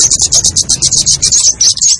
すごい!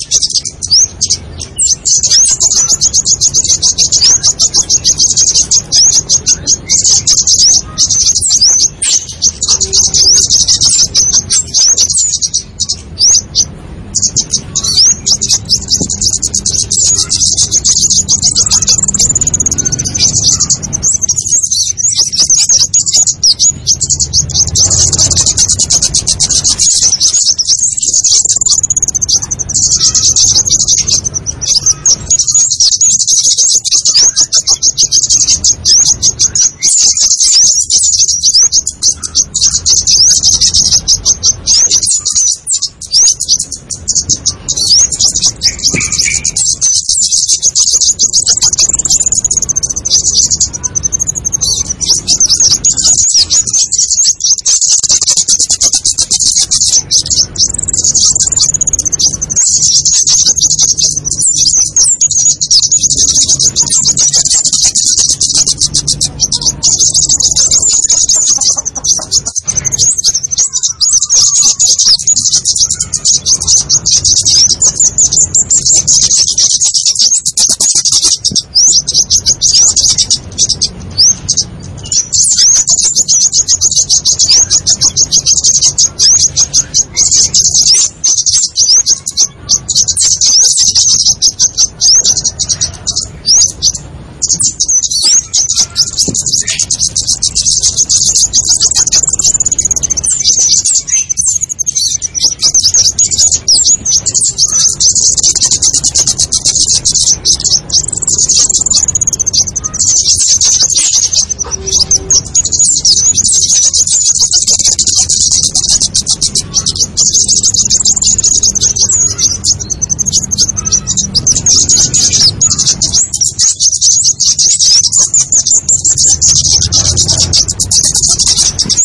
you.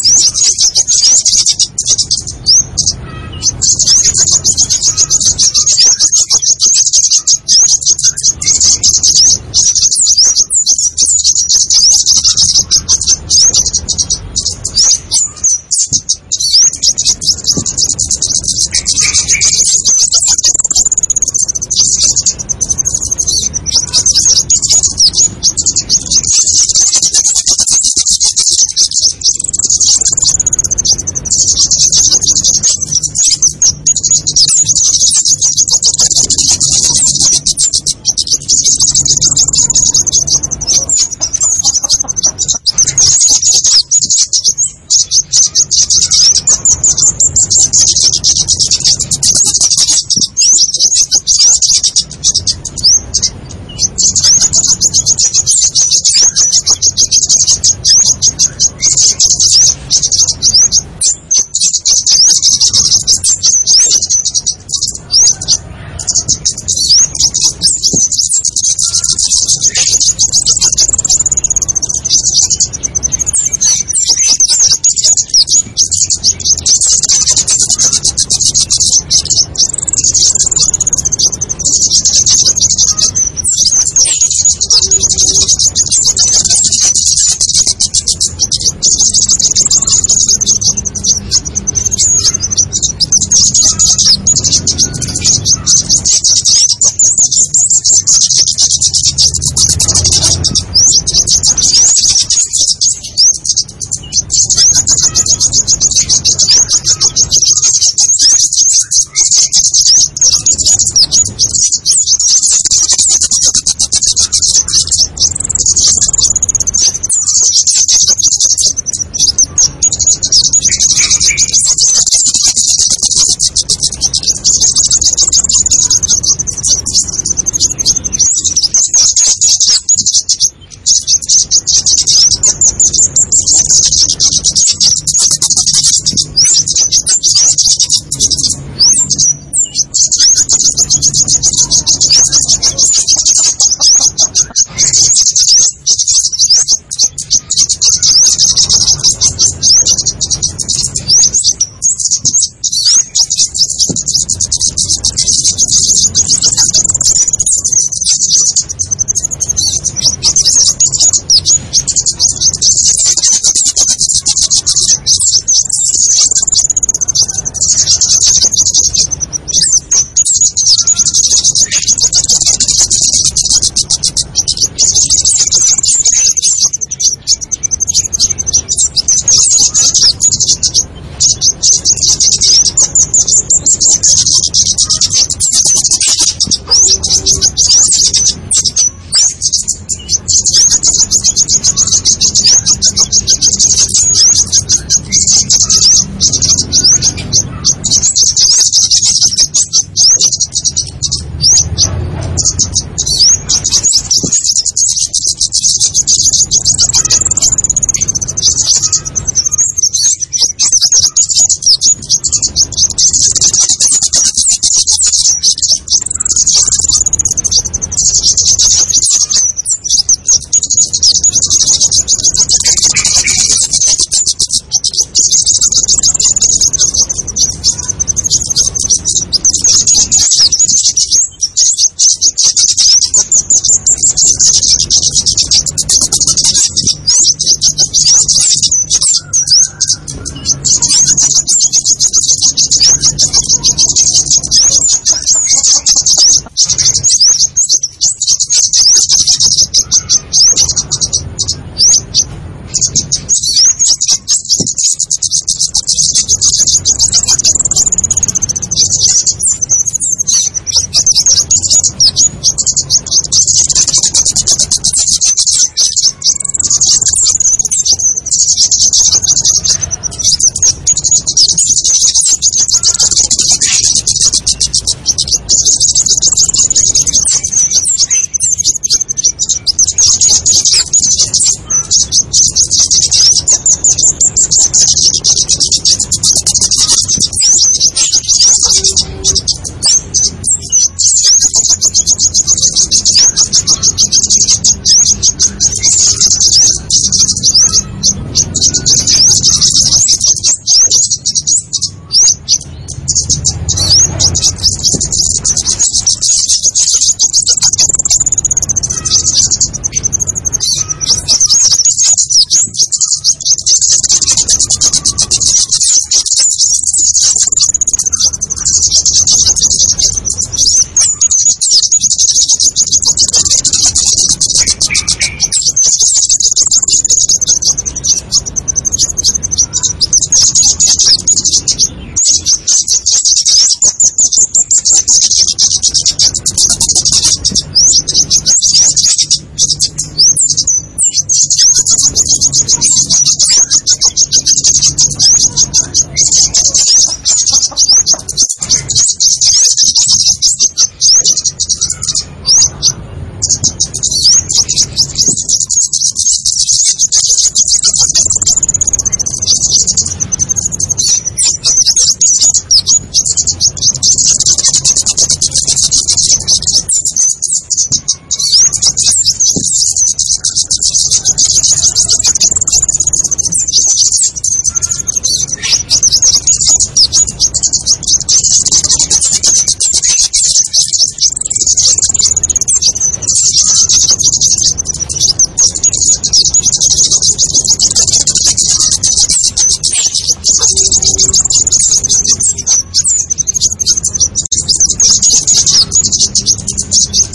Thank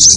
you.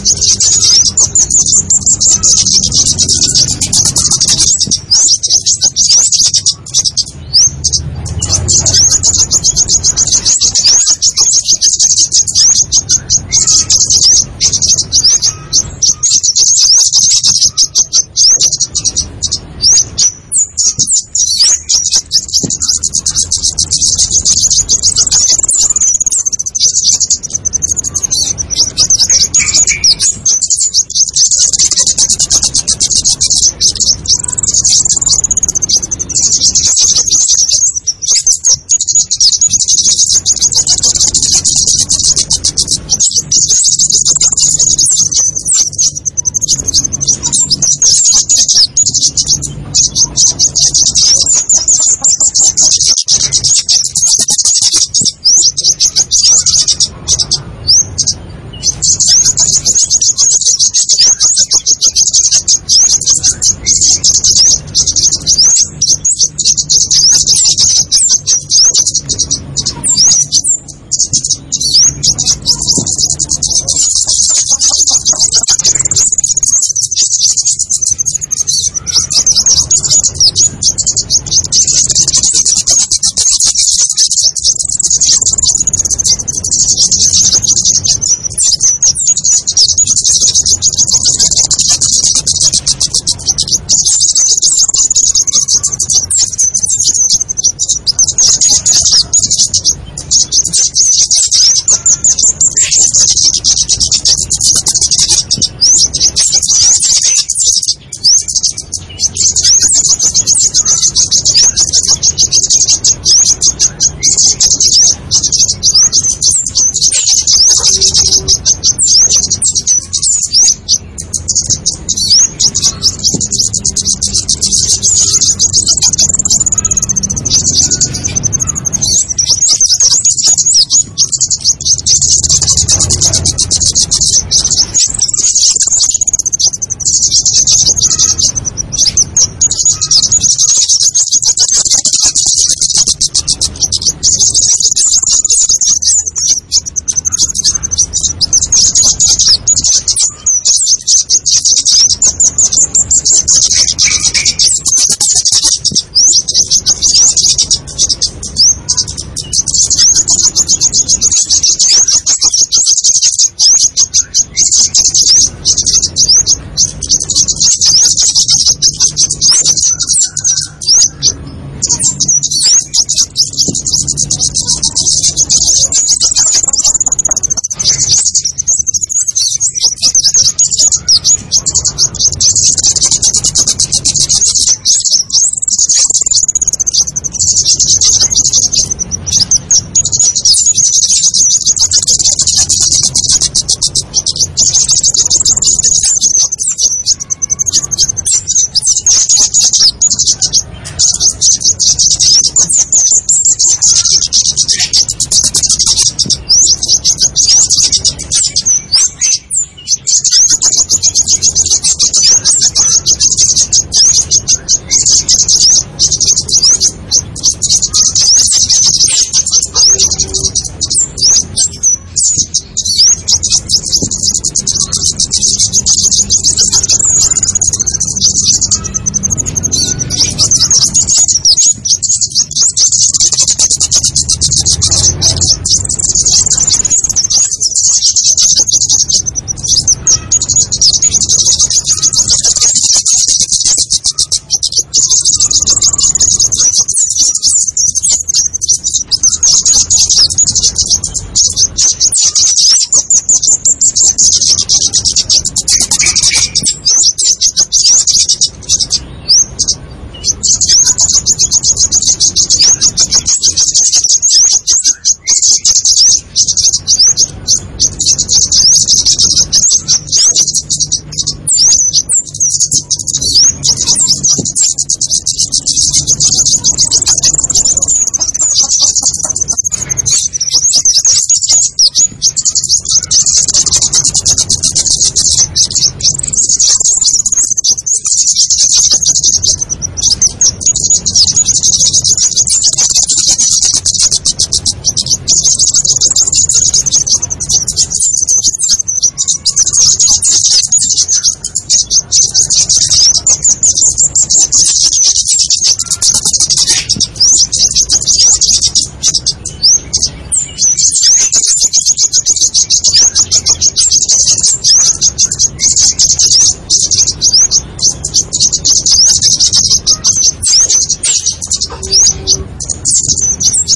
you.